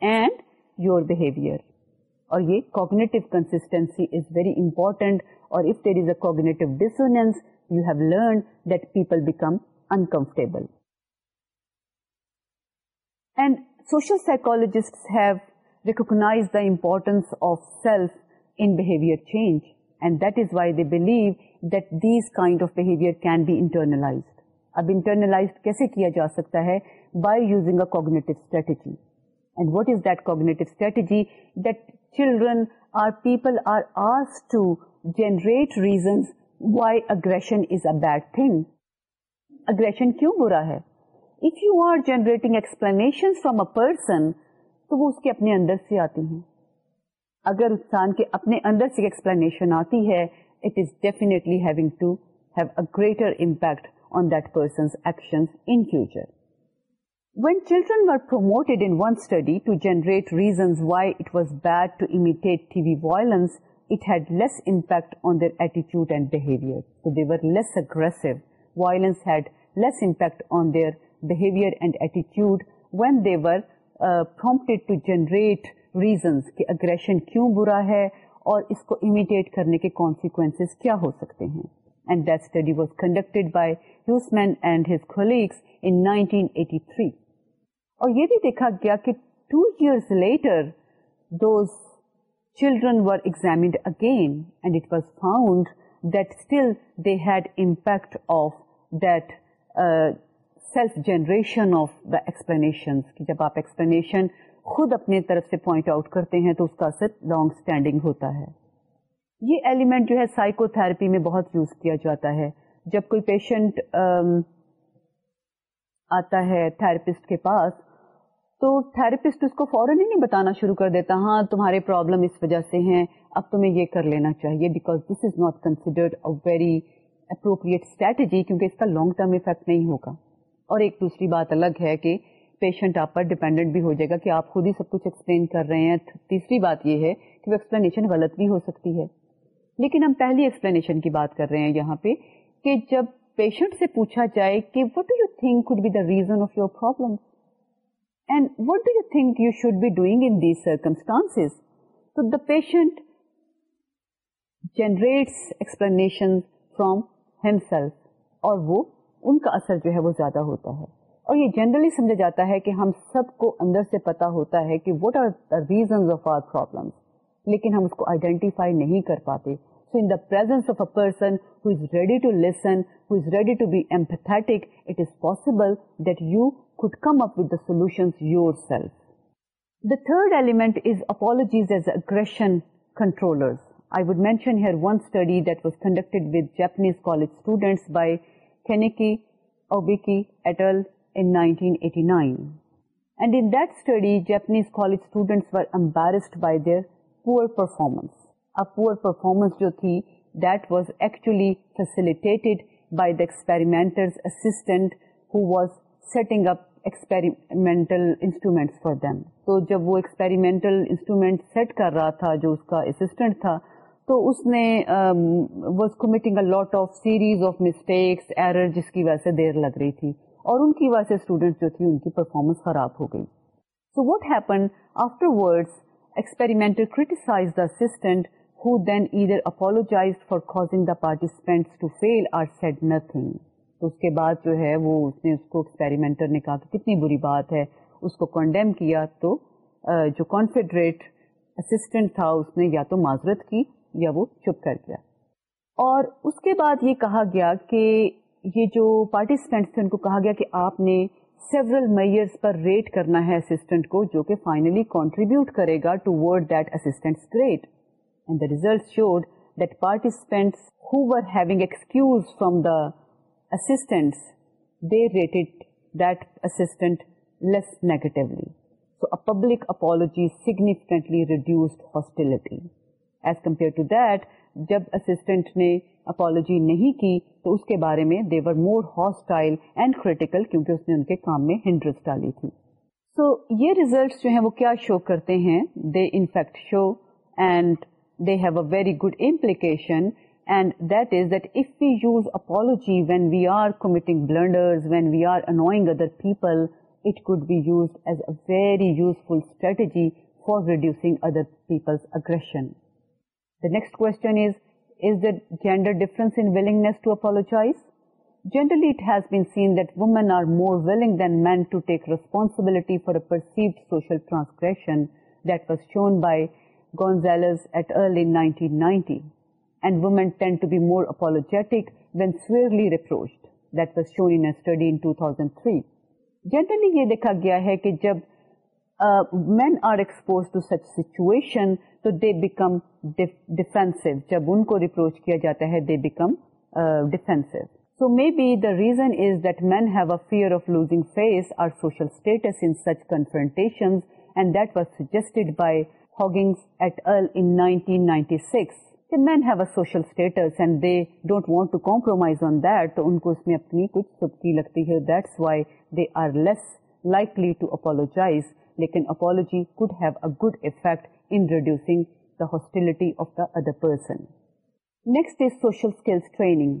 and your consistency very important اورائز اب انٹرنلائز کیسے کیا جا سکتا ہے by using a cognitive strategy and what is that cognitive strategy that children are people are آس to generate why aggression is a bad thing aggression کیوں برا ہے ایکسپلینیشن فرام اے پرسن تو وہ اس کے اپنے اندر سے آتی ہیں اگر انسان کے اپنے اندر سے ایکسپلینیشن آتی ہے it is definitely having to have a greater impact اگر کیوں برا ہے اور اس کو امیٹیٹ کرنے کے ہو سکتے ہیں and that study was conduct and main Indian eighty 1983 اور یہ بھی دیکھا گیا two year children again and it was found that still the had impact of that self generation of the explanation جب آپ ایکسپلینیشن خود اپنے طرف سے پوائنٹ آؤٹ کرتے ہیں تو اس کا اثر لانگ اسٹینڈنگ ہوتا ہے یہ ایلیمنٹ جو ہے سائیکو تھراپی میں بہت یوز کیا جاتا ہے جب کوئی پیشنٹ آتا ہے تھراپسٹ کے پاس تو تھراپسٹ اس کو فوراً ہی نہیں بتانا شروع کر دیتا ہاں تمہارے پرابلم اس وجہ سے ہیں اب تمہیں یہ کر لینا چاہیے because this is not considered a very appropriate strategy کیونکہ اس کا لانگ ٹرم افیکٹ نہیں ہوگا اور ایک دوسری بات الگ ہے کہ پیشنٹ آپ پر ڈپینڈنٹ بھی ہو جائے گا کہ آپ خود ہی سب کچھ ایکسپلین کر رہے ہیں تیسری بات یہ ہے کہ وہ ایکسپلینیشن غلط بھی ہو سکتی ہے لیکن ہم پہلی ایکسپلینیشن کی بات کر رہے ہیں یہاں پہ کہ جب پیشنٹ سے پوچھا جائے کہ what do you think be the reason of your problem and what do you think you should be doing in these circumstances تو the patient generates explanation from self اور وہ ان کا اثر جو ہے وہ زیادہ ہوتا ہے اور یہ جنرلی سمجھا جاتا ہے کہ ہم سب کو اندر سے پتا ہوتا ہے کہ what are the reasons of our problems لیکن ہم اس کو آئیڈینٹیفائی نہیں کر پاتے so in the presence of a person who is ready to listen who is ready to be it is possible that you the third element college students by their poor performance poor performance جو تھی that was ایکچولیٹیڈ by was setting up them تو جب وہ experimental instrument set کر رہا تھا جو اس کا اسسٹنٹ تھا تو اس نے was committing a lot of of serious mistakes error جس کی وجہ سے دیر لگ رہی تھی اور ان کی وجہ سے اسٹوڈینٹس جو تھی ان کی پرفارمنس خراب ہو گئی so what happen after word کتنی بری بات ہے اس کو کنڈیم کیا تو جو کانفیڈریٹ اسسٹنٹ تھا اس نے یا تو معذرت کی یا وہ چپ کر گیا اور اس کے بعد یہ کہا گیا کہ یہ جو پارٹیسپینٹس تھے ان کو کہا گیا کہ آپ نے سیورل میئرس پر ریٹ کرنا ہے جو کہ فائنلی کانٹریبیوٹ کرے گا ٹو ورڈینٹ گریٹل stents they rated that a public apology significantly hostility as compare to جب اسٹینٹ نے اپالوجی نہیں کی تو اس کے بارے میں they were more hostile and critical کیونکہ اس نے ان کے کام میں ہنڈرنس ڈالی تھی سو so, یہ ریزلٹس جو ہیں وہ کیا شو کرتے ہیں they in fact show and they have a very good implication and that is that if we use apology when we are committing blunders when we are annoying other people it could be use as a very useful strategy for reducing other people's aggression the next question is یہ دیکھا گیا ہے کہ جب men are expose to such situation تو they become defensive جب ان کو ریپروچ کیا جاتا ہے they become defensive so may be the reason is that men have a fear of losing face or social status in such confrontation and that was suggested by ہاگنگ et al in men have a social status and they don't want to compromise on that تو ان کو اس میں اپنی کچھ سبکی لگتی ہے that's why they are less likely to apologise لیکن apology could have a good effect in reducing the hostility of the other person next is social skills training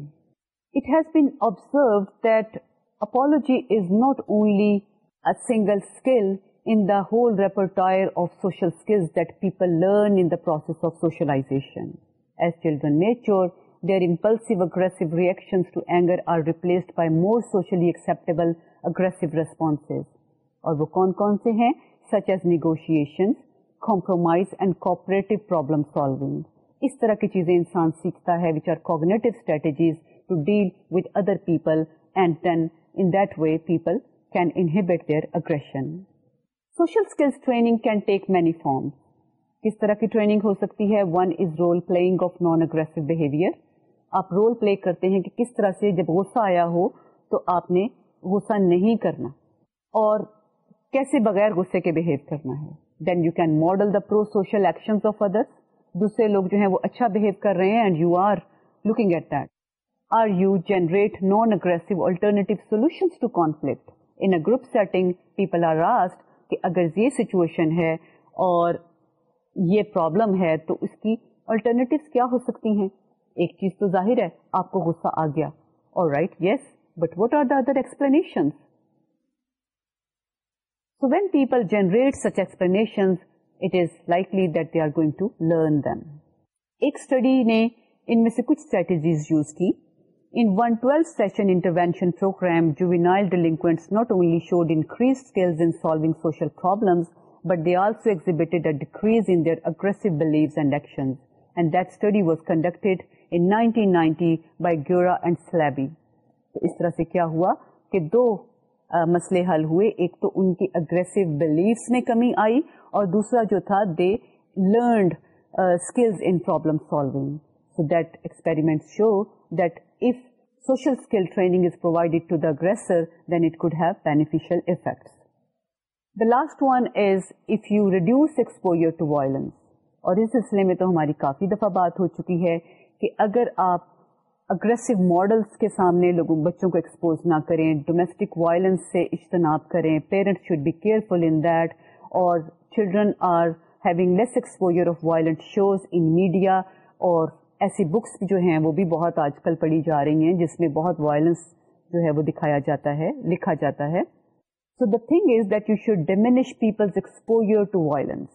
it has been observe that apology is not only a single skill in the whole repertoire of social skills that people learn in the process of socialisation as children mature their impulsive aggressive reactions to anger are replaced by more socially acceptable aggressive responses. اور وہ کون کون سے ہیں such as negotiation compromise and cooperative problem solving اس طرح کی چیزیں انسان سیکھتا ہے which are cognitive strategies to deal with other people and then in that way people can inhibit their aggression social skills training can take many form کس طرح کی ٹریننگ ہو سکتی ہے one is role playing of non aggressive behaviour آپ role play کرتے ہیں کہ کس طرح سے جب غصہ آیا ہو تو آپ نے غصہ نہیں کرنا اور کیسے بغیر غصے کے بہیو کرنا ہے then you can model the pro social action of others دوسرے لوگ جو ہیں وہ اچھا بہیو کر رہے ہیں and you are looking at that are you generate non aggressive alternative solution to conflict in a group setting people are راسڈ کہ اگر یہ سچویشن ہے اور یہ پرابلم ہے تو اس کی آلٹرنیٹو کیا ہو سکتی ہیں ایک چیز تو ظاہر ہے آپ کو غصہ آ گیا اور right yes but what are the other explanations وینریٹ such explanation نے اس طرح سے کیا ہوا کہ دو مسئلے حل ہوئے ایک تو ان کی اگریسو بلیفس میں کمی آئی اور دوسرا جو تھا they learned skills in problem solving so that that experiment show if social skill training is provided to the last one is if you reduce exposure to violence اور اس سلسلے میں تو ہماری کافی دفعہ بات ہو چکی ہے کہ اگر آپ اگریسو ماڈلس کے سامنے لوگوں بچوں کو ایکسپوز نہ کریں ڈومیسٹک وائلنس سے اجتناب کریں parent should be careful in that اور children are having less exposure of violent shows in media اور ایسی بکس جو ہیں وہ بھی بہت آج کل پڑھی جا رہی ہیں جس میں بہت وائلنس جو ہے وہ دکھایا جاتا ہے لکھا جاتا ہے so the thing is that you should diminish people's exposure to violence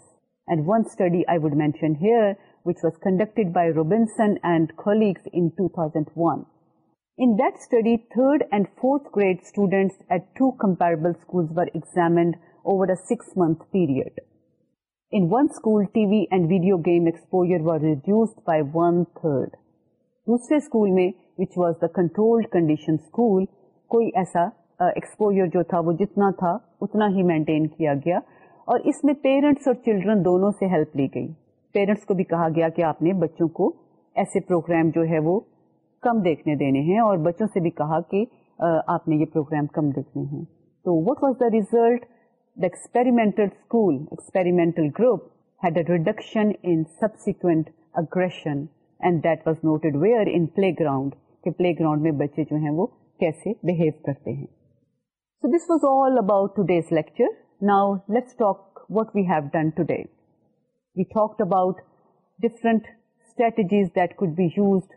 and one study I would mention here which was conducted by Robinson and colleagues in 2001. In that study, third and fourth grade students at two comparable schools were examined over a six-month period. In one school, TV and video game exposure were reduced by one-third. دوسرے school میں which was the controlled condition school, کوئی ایسا exposure uh, جو تھا وہ جتنا تھا اتنا ہی مینٹین کیا گیا اور اس میں پیرنٹس اور چلڈرن دونوں سے ہیلپ لی گئی پیرنٹس کو بھی کہا گیا کہ آپ نے بچوں کو ایسے پروگرام جو ہے وہ کم دیکھنے دینے ہیں اور بچوں سے بھی کہا کہ آپ نے یہ پروگرام کم دیکھنے ہیں تو what was the result the experimental school experimental group had a reduction in subsequent aggression and that was noted where in playground کہ پلے گراؤنڈ میں بچے جو ہیں وہ کیسے بہیو کرتے ہیں so this was all about to days lecture now let's talk what we have done to days We talked about different strategies that could be used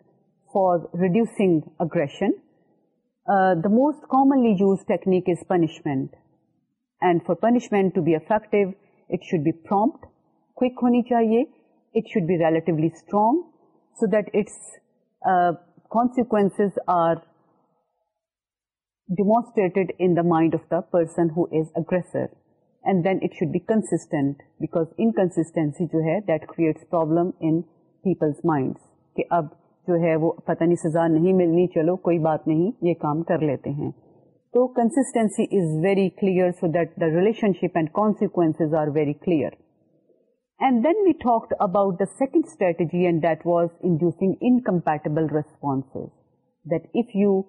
for reducing aggression. Uh, the most commonly used technique is punishment. And for punishment to be effective, it should be prompt, quick honi chahiye. It should be relatively strong so that its uh, consequences are demonstrated in the mind of the person who is aggressor. And then it should be constant because in consistency جو ہے وہ پتا نہیں سزا نہیں ملنی چلو کوئی بات نہیں یہ کام کر لیتے ہیں تو consistency is very clear so that the relationship and consequence are very clear and then we talk about the second strategy and that was inducing incompatible response that if you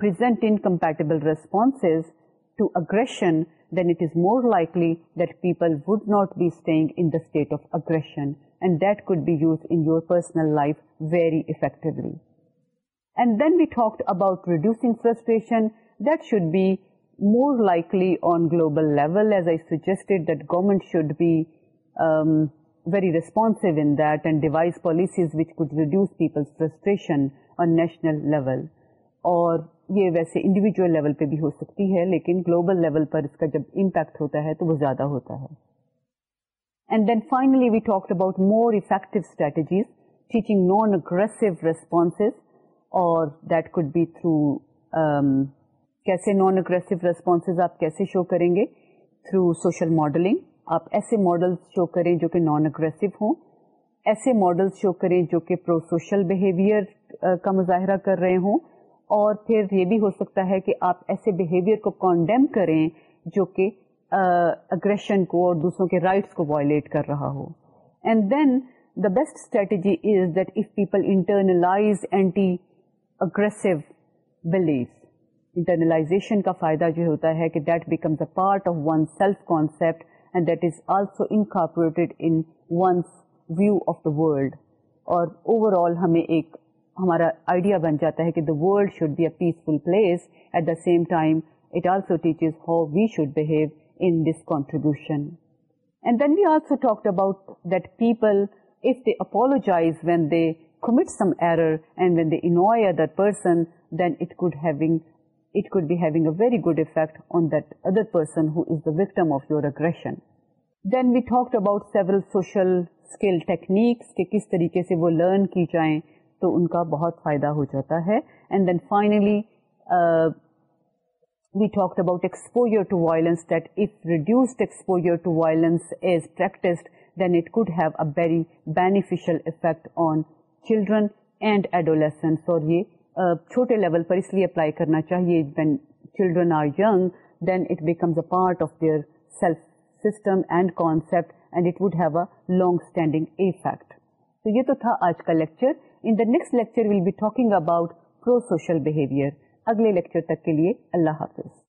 response to aggression, then it is more likely that people would not be staying in the state of aggression, and that could be used in your personal life very effectively. And then we talked about reducing frustration. That should be more likely on global level, as I suggested that government should be um, very responsive in that and devise policies which could reduce people's frustration on national level. Or یہ ویسے individual level پہ بھی ہو سکتی ہے لیکن global level پر اس کا جب امپیکٹ ہوتا ہے تو وہ زیادہ ہوتا ہے and then finally we talk about more effective strategies teaching non aggressive responses اور دیٹ کوڈ بی تھرو کیسے نان اگریسو ریسپانسز آپ کیسے شو کریں گے تھرو سوشل ماڈلنگ آپ ایسے ماڈلس شو کریں جو کہ نان اگریسو ہوں ایسے ماڈلس شو کریں جو کہ پرو سوشل بہیویئر کا مظاہرہ کر رہے ہوں اور پھر یہ بھی ہو سکتا ہے کہ آپ ایسے بیہیویئر کو کانڈیم کریں جو کہ اگریشن کو اور دوسروں کے رائٹس کو وائلیٹ کر رہا ہو and then the best strategy is that if people internalise anti aggressive belief internalisation کا فائدہ جو ہوتا ہے کہ that becomes a part of one self concept and that is also incorporated in one's view of the world اور overall ہمیں ایک ہمارا آئیڈیا بن جاتا ہے کہ the world should be a peaceful place at the same time it also teaches how we should behave in this contribution and then we also about that people if they apologise when they commit some error and when they annoy other person then it could having eating a very good effect on the other person victim of you اگر then we talk about seven social techniques کہ کس طریقے سے وہ learn کی جائیں تو ان کا بہت فائدہ ہو جاتا ہے and then finally we talk about exposure exposure to to violence violence that if reduced is practised then it could have a very beneficial effect on children and adolescence اور یہ uh, چھوٹے لیول پر اس لیے apply کرنا چاہیے when children are young then it becomes a part of their self system and and it would have a long standing effect تو یہ تو تھا آج کا lecture in the next lecture will be talking about pro social behaviour اگلے lecture تک کے لیے اللہ حافظ